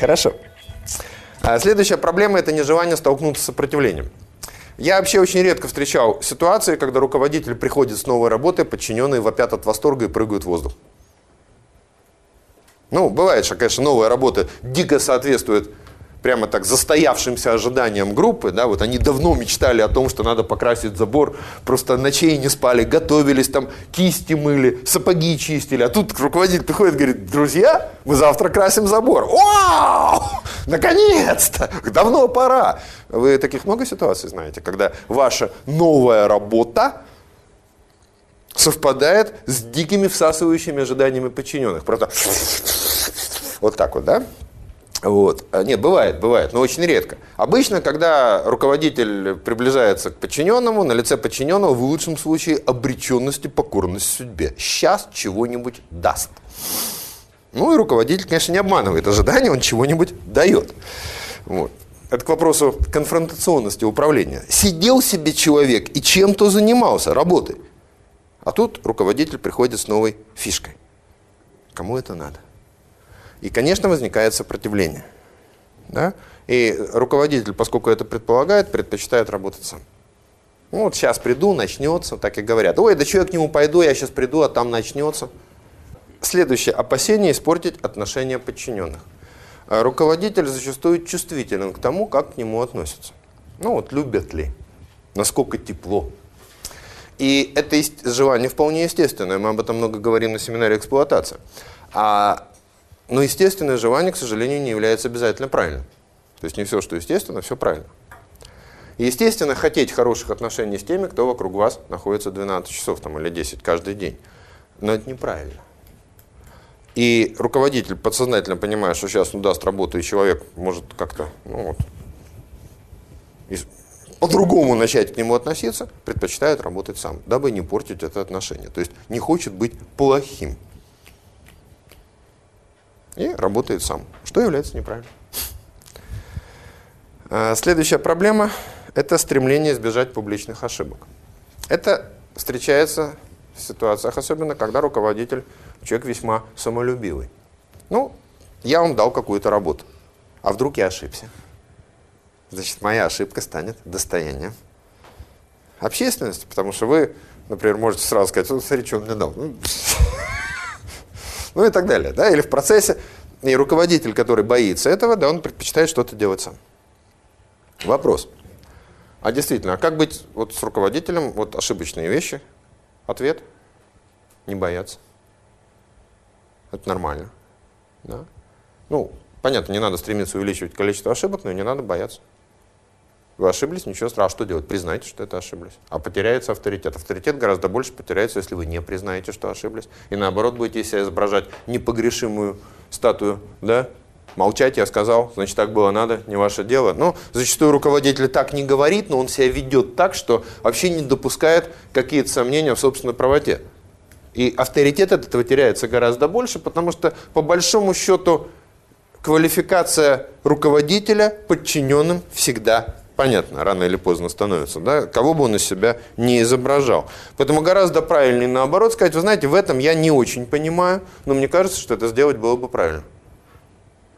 Хорошо. А следующая проблема – это нежелание столкнуться с сопротивлением. Я вообще очень редко встречал ситуации, когда руководитель приходит с новой работы, подчиненные вопят от восторга и прыгают в воздух. Ну, бывает, что, конечно, новая работа дико соответствует прямо так застоявшимся ожиданиям группы, да, вот они давно мечтали о том, что надо покрасить забор, просто ночей не спали, готовились там, кисти мыли, сапоги чистили, а тут руководитель приходит и говорит, друзья, мы завтра красим забор. Вау! Наконец-то! Давно пора! Вы таких много ситуаций знаете, когда ваша новая работа совпадает с дикими всасывающими ожиданиями подчиненных. Просто вот так вот, да? Вот. А, нет, бывает, бывает, но очень редко. Обычно, когда руководитель приближается к подчиненному, на лице подчиненного в лучшем случае обреченность и покорность судьбе. Сейчас чего-нибудь даст. Ну и руководитель, конечно, не обманывает ожидания, он чего-нибудь дает. Вот. Это к вопросу конфронтационности управления. Сидел себе человек и чем-то занимался, работой. А тут руководитель приходит с новой фишкой. Кому это надо? И, конечно, возникает сопротивление. Да? И руководитель, поскольку это предполагает, предпочитает работать сам. Ну, вот сейчас приду, начнется, так и говорят. Ой, да что я к нему пойду, я сейчас приду, а там начнется. Следующее. Опасение испортить отношения подчиненных. А руководитель зачастую чувствителен к тому, как к нему относятся. Ну вот, любят ли, насколько тепло. И это желание вполне естественное, мы об этом много говорим на семинаре эксплуатация. А но естественное желание, к сожалению, не является обязательно правильным. То есть не все, что естественно, все правильно. естественно, хотеть хороших отношений с теми, кто вокруг вас находится 12 часов там, или 10 каждый день. Но это неправильно. И руководитель подсознательно понимая, что сейчас он даст работу, и человек может как-то ну, вот, по-другому начать к нему относиться, предпочитает работать сам, дабы не портить это отношение. То есть не хочет быть плохим и работает сам, что является неправильным. А, следующая проблема – это стремление избежать публичных ошибок. Это встречается в ситуациях, особенно когда руководитель, человек весьма самолюбивый. Ну, я вам дал какую-то работу, а вдруг я ошибся? Значит, моя ошибка станет достоянием общественности, потому что вы, например, можете сразу сказать, смотри, что он мне дал. Ну, и так далее. Да? Или в процессе, и руководитель, который боится этого, да, он предпочитает что-то делать сам. Вопрос. А действительно, а как быть вот с руководителем, вот ошибочные вещи? Ответ – не бояться. Это нормально. Да? Ну, понятно, не надо стремиться увеличивать количество ошибок, но не надо бояться. Вы ошиблись, ничего страшного. А что делать? Признайте, что это ошиблись. А потеряется авторитет. Авторитет гораздо больше потеряется, если вы не признаете, что ошиблись. И наоборот, будете себя изображать непогрешимую статую, да? Молчать я сказал, значит, так было надо, не ваше дело. Но зачастую руководитель так не говорит, но он себя ведет так, что вообще не допускает какие-то сомнения в собственной правоте. И авторитет от этого теряется гораздо больше, потому что, по большому счету, квалификация руководителя подчиненным всегда понятно, рано или поздно становится, да, кого бы он из себя не изображал. Поэтому гораздо правильнее наоборот сказать, вы знаете, в этом я не очень понимаю, но мне кажется, что это сделать было бы правильно.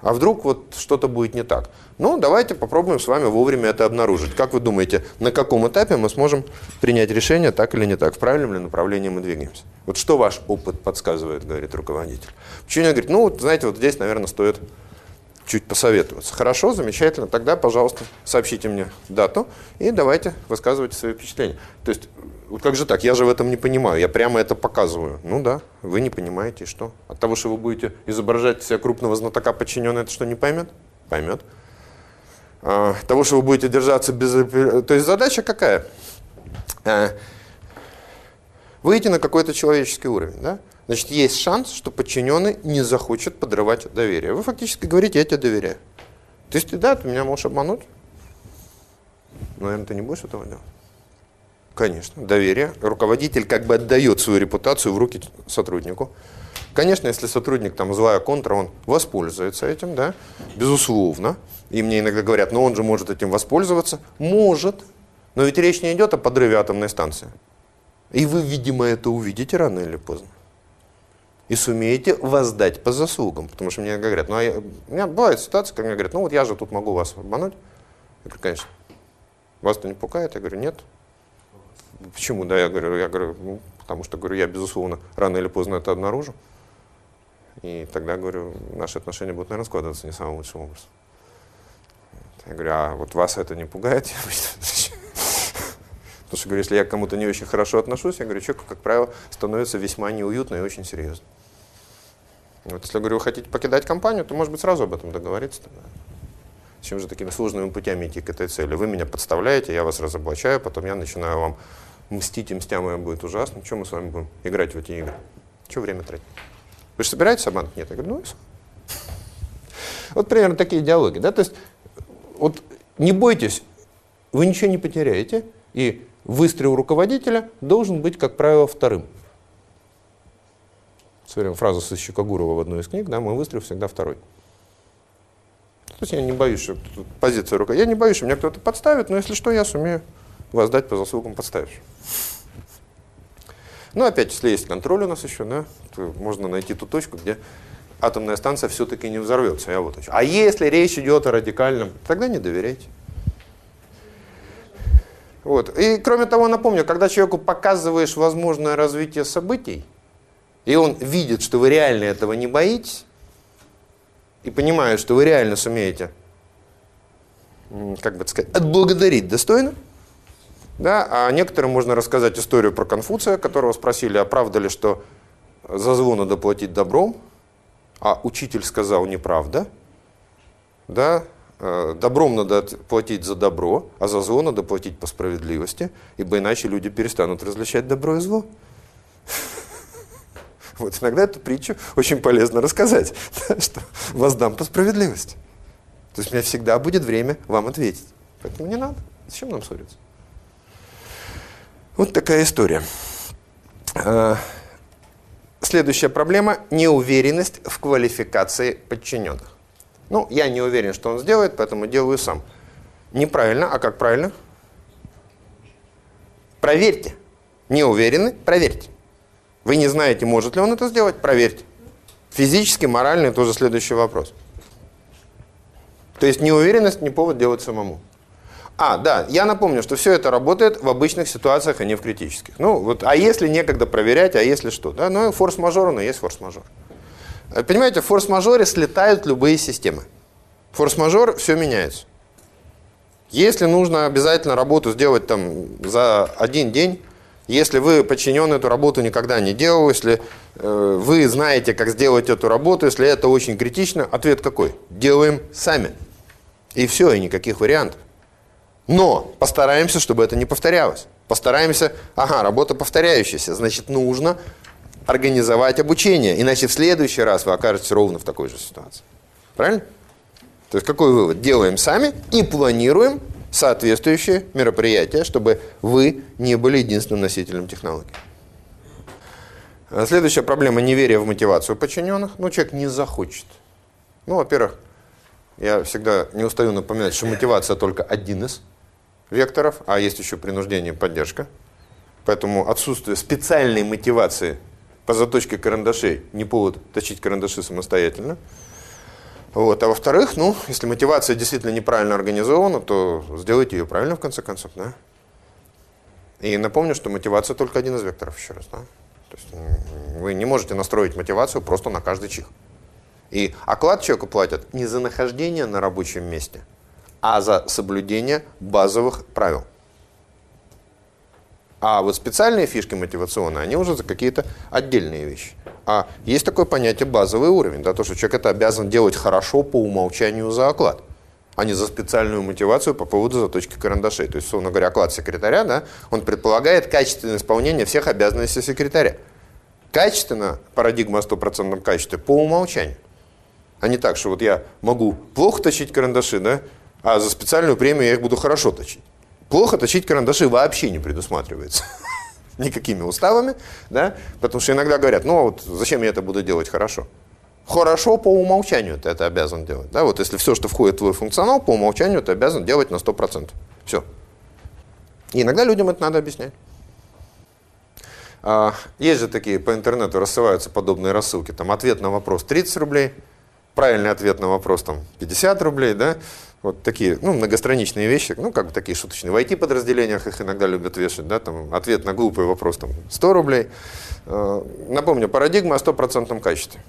А вдруг вот что-то будет не так? Ну, давайте попробуем с вами вовремя это обнаружить. Как вы думаете, на каком этапе мы сможем принять решение, так или не так, в правильном ли направлении мы двигаемся? Вот что ваш опыт подсказывает, говорит руководитель. Ученик говорит, ну, вот, знаете, вот здесь, наверное, стоит чуть посоветоваться. Хорошо, замечательно. Тогда, пожалуйста, сообщите мне дату и давайте высказывайте свои впечатления. То есть, вот как же так? Я же в этом не понимаю. Я прямо это показываю. Ну да, вы не понимаете, что? От того, что вы будете изображать себя крупного знатока подчиненного, это что, не поймет? Поймет. А, того, что вы будете держаться без... То есть задача какая? А, выйти на какой-то человеческий уровень, да? Значит, есть шанс, что подчиненный не захочет подрывать доверие. Вы фактически говорите, я тебе доверяю. То есть, да, ты меня можешь обмануть. Наверное, ты не будешь этого делать. Конечно, доверие. Руководитель как бы отдает свою репутацию в руки сотруднику. Конечно, если сотрудник там злая контра, он воспользуется этим, да, безусловно. И мне иногда говорят, но он же может этим воспользоваться. Может. Но ведь речь не идет о подрыве атомной станции. И вы, видимо, это увидите рано или поздно. И сумеете воздать по заслугам. Потому что мне говорят, ну, а я, у меня бывает ситуация, когда мне говорят, ну вот я же тут могу вас обмануть. Я говорю, конечно. Вас-то не пугает? Я говорю, нет. Почему? Да, я говорю, я говорю, ну, потому что, говорю, я, безусловно, рано или поздно это обнаружу. И тогда, говорю, наши отношения будут, наверное, складываться не самым лучшим образом. Я говорю, а вот вас это не пугает? Потому что, говорю, если я к кому-то не очень хорошо отношусь, я говорю, человек, как правило, становится весьма неуютно и очень серьезно. Вот если, говорю, вы хотите покидать компанию, то, может быть, сразу об этом договориться. Тогда. Чем же такими сложными путями идти к этой цели? Вы меня подставляете, я вас разоблачаю, потом я начинаю вам мстить, и мстя моя будет ужасно. Чем мы с вами будем играть в эти игры? Чего время тратить? Вы же собираетесь обмануть? Нет. Я говорю, ну и Вот примерно такие диалоги. Да? То есть, вот не бойтесь, вы ничего не потеряете, и выстрел руководителя должен быть, как правило, вторым. Смотрим фразу со Щекогурова в одной из книг, да, мой выстрел всегда второй. То есть я не боюсь, что позиция рука. Я не боюсь, что меня кто-то подставит, но если что, я сумею воздать по заслугам подставившим. Ну, опять, если есть контроль у нас еще, да, то можно найти ту точку, где атомная станция все-таки не взорвется. Я вот а если речь идет о радикальном, тогда не доверяйте. Вот. И кроме того, напомню, когда человеку показываешь возможное развитие событий, и он видит, что вы реально этого не боитесь, и понимает, что вы реально сумеете, как бы сказать, отблагодарить достойно, да, а некоторым можно рассказать историю про Конфуция, которого спросили, а правда ли, что за звон надо платить добром, а учитель сказал неправда, да, Э, добром надо платить за добро, а за зло надо платить по справедливости, ибо иначе люди перестанут различать добро и зло. Вот иногда эту притчу очень полезно рассказать, что воздам по справедливости. То есть у меня всегда будет время вам ответить. Поэтому не надо. Зачем нам ссориться? Вот такая история. Э, следующая проблема – неуверенность в квалификации подчиненных. Ну, я не уверен, что он сделает, поэтому делаю сам. Неправильно, а как правильно? Проверьте. Не уверены? Проверьте. Вы не знаете, может ли он это сделать? Проверьте. Физически, морально – тоже следующий вопрос. То есть неуверенность не повод делать самому. А, да, я напомню, что все это работает в обычных ситуациях, а не в критических. Ну, вот, а если некогда проверять, а если что? Да? Ну, форс-мажор, но есть форс-мажор. Э, понимаете, в форс-мажоре слетают любые системы. Форс-мажор, все меняется. Если нужно обязательно работу сделать там за один день, если вы подчиненный эту работу никогда не делал, если э, вы знаете, как сделать эту работу, если это очень критично, ответ какой? Делаем сами. И все, и никаких вариантов. Но постараемся, чтобы это не повторялось. Постараемся, ага, работа повторяющаяся, значит, нужно организовать обучение, иначе в следующий раз вы окажетесь ровно в такой же ситуации. Правильно? То есть какой вывод? Делаем сами и планируем соответствующие мероприятия, чтобы вы не были единственным носителем технологий. А следующая проблема – неверие в мотивацию подчиненных. Ну, человек не захочет. Ну, во-первых, я всегда не устаю напоминать, что мотивация только один из векторов, а есть еще принуждение и поддержка. Поэтому отсутствие специальной мотивации по заточке карандашей не повод точить карандаши самостоятельно. Вот. А во-вторых, ну, если мотивация действительно неправильно организована, то сделайте ее правильно в конце концов. Да? И напомню, что мотивация только один из векторов еще раз. Да? То есть вы не можете настроить мотивацию просто на каждый чих. И оклад человеку платят не за нахождение на рабочем месте, а за соблюдение базовых правил. А вот специальные фишки мотивационные, они уже за какие-то отдельные вещи. А есть такое понятие базовый уровень, да, то, что человек это обязан делать хорошо по умолчанию за оклад, а не за специальную мотивацию по поводу заточки карандашей. То есть, условно говоря, оклад секретаря, да, он предполагает качественное исполнение всех обязанностей секретаря. Качественно, парадигма о стопроцентном качестве, по умолчанию. А не так, что вот я могу плохо точить карандаши, да, а за специальную премию я их буду хорошо точить. Плохо точить карандаши вообще не предусматривается. Никакими уставами, да, потому что иногда говорят, ну а вот зачем я это буду делать хорошо? Хорошо по умолчанию ты это обязан делать. Да? Вот если все, что входит в твой функционал, по умолчанию ты обязан делать на 100%. Все. И иногда людям это надо объяснять. А, есть же такие по интернету рассылаются подобные рассылки. Там ответ на вопрос 30 рублей, правильный ответ на вопрос там 50 рублей, да? Вот такие, ну, многостраничные вещи, ну, как бы такие шуточные. В IT-подразделениях их иногда любят вешать, да, там, ответ на глупый вопрос, там, 100 рублей. Э, напомню, парадигма о стопроцентном качестве.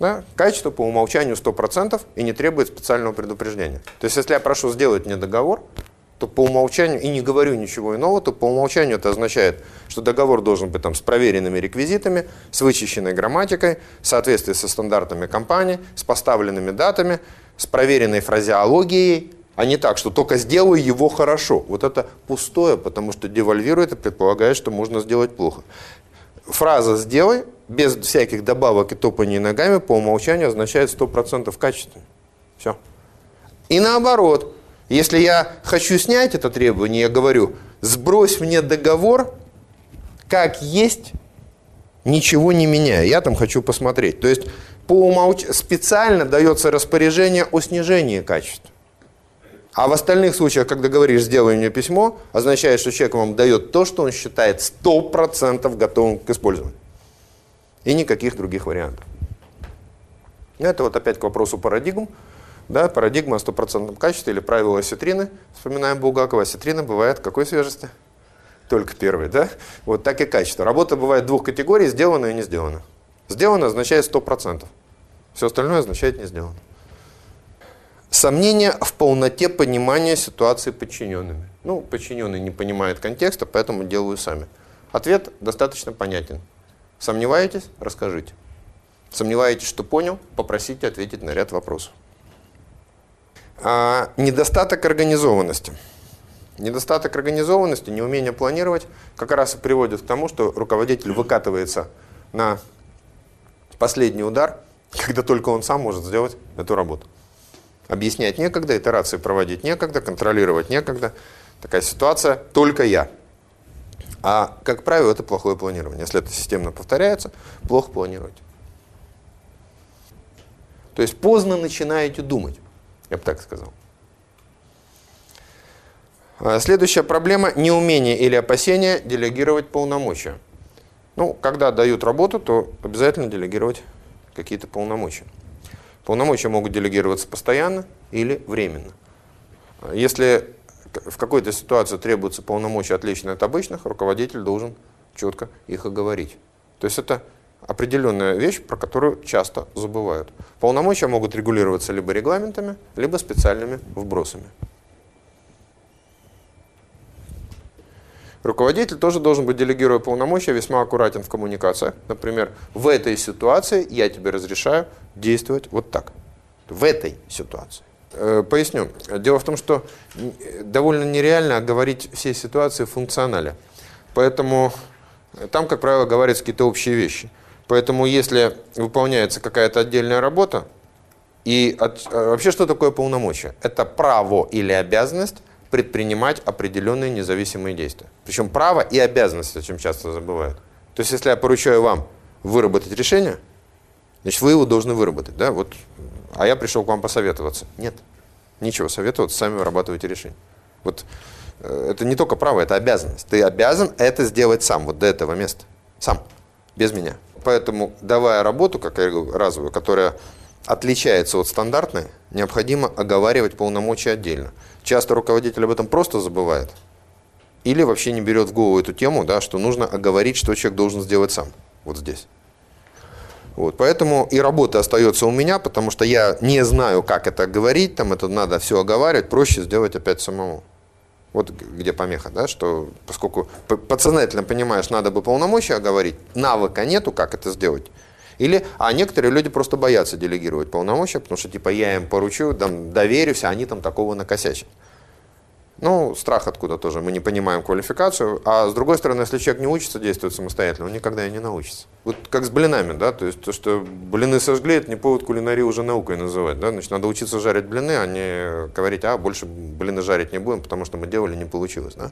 Да? Качество по умолчанию 100% и не требует специального предупреждения. То есть, если я прошу сделать мне договор, то по умолчанию, и не говорю ничего иного, то по умолчанию это означает, что договор должен быть там с проверенными реквизитами, с вычищенной грамматикой, в соответствии со стандартами компании, с поставленными датами, с проверенной фразеологией, а не так, что только сделаю его хорошо. Вот это пустое, потому что девальвирует и предполагает, что можно сделать плохо. Фраза «сделай» без всяких добавок и топаний ногами по умолчанию означает 100% качества. Все. И наоборот, если я хочу снять это требование, я говорю, сбрось мне договор, как есть, ничего не меняя. Я там хочу посмотреть. То есть по умолч... специально дается распоряжение о снижении качества. А в остальных случаях, когда говоришь «сделай мне письмо», означает, что человек вам дает то, что он считает 100% готовым к использованию. И никаких других вариантов. Это вот опять к вопросу парадигм. Да, парадигма о стопроцентном качестве или правило осетрины. Вспоминаем Булгакова. Осетрина бывает какой свежести? Только первый, да? Вот так и качество. Работа бывает двух категорий, сделано и не сделано. Сделано означает 100%. Все остальное означает не сделано. Сомнение в полноте понимания ситуации подчиненными. Ну, подчиненный не понимает контекста, поэтому делаю сами. Ответ достаточно понятен. Сомневаетесь? Расскажите. Сомневаетесь, что понял? Попросите ответить на ряд вопросов. А, недостаток организованности. Недостаток организованности, неумение планировать как раз и приводит к тому, что руководитель выкатывается на последний удар, когда только он сам может сделать эту работу. Объяснять некогда, итерации проводить некогда, контролировать некогда. Такая ситуация только я. А, как правило, это плохое планирование. Если это системно повторяется, плохо планировать. То есть поздно начинаете думать. Я бы так сказал. А, следующая проблема – неумение или опасение делегировать полномочия. Ну, когда дают работу, то обязательно делегировать какие-то полномочия. Полномочия могут делегироваться постоянно или временно. Если в какой-то ситуации требуются полномочия отличные от обычных, руководитель должен четко их оговорить. То есть это определенная вещь, про которую часто забывают. Полномочия могут регулироваться либо регламентами, либо специальными вбросами. Руководитель тоже должен быть, делегируя полномочия, весьма аккуратен в коммуникациях. Например, в этой ситуации я тебе разрешаю действовать вот так. В этой ситуации. Э, поясню. Дело в том, что довольно нереально оговорить все ситуации в функционале. Поэтому там, как правило, говорятся какие-то общие вещи. Поэтому если выполняется какая-то отдельная работа, и от, э, вообще что такое полномочия? Это право или обязанность предпринимать определенные независимые действия. Причем право и обязанность, о чем часто забывают. То есть если я поручаю вам выработать решение, значит вы его должны выработать. Да? Вот, а я пришел к вам посоветоваться. Нет, ничего советоваться, сами вырабатываете решение. Вот э, это не только право, это обязанность. Ты обязан это сделать сам, вот до этого места. Сам, без меня поэтому давая работу, как я говорю, разовую, которая отличается от стандартной, необходимо оговаривать полномочия отдельно. Часто руководитель об этом просто забывает. Или вообще не берет в голову эту тему, да, что нужно оговорить, что человек должен сделать сам. Вот здесь. Вот, поэтому и работа остается у меня, потому что я не знаю, как это говорить, там это надо все оговаривать, проще сделать опять самому. Вот где помеха, да, что поскольку подсознательно понимаешь, надо бы полномочия говорить, навыка нету, как это сделать. Или, а некоторые люди просто боятся делегировать полномочия, потому что типа я им поручу, там, доверюсь, а они там такого накосячат. Ну, страх откуда тоже, мы не понимаем квалификацию. А с другой стороны, если человек не учится действовать самостоятельно, он никогда и не научится. Вот как с блинами, да, то есть то, что блины сожгли, это не повод кулинарию уже наукой называть, да, значит, надо учиться жарить блины, а не говорить, а, больше блины жарить не будем, потому что мы делали, не получилось, да.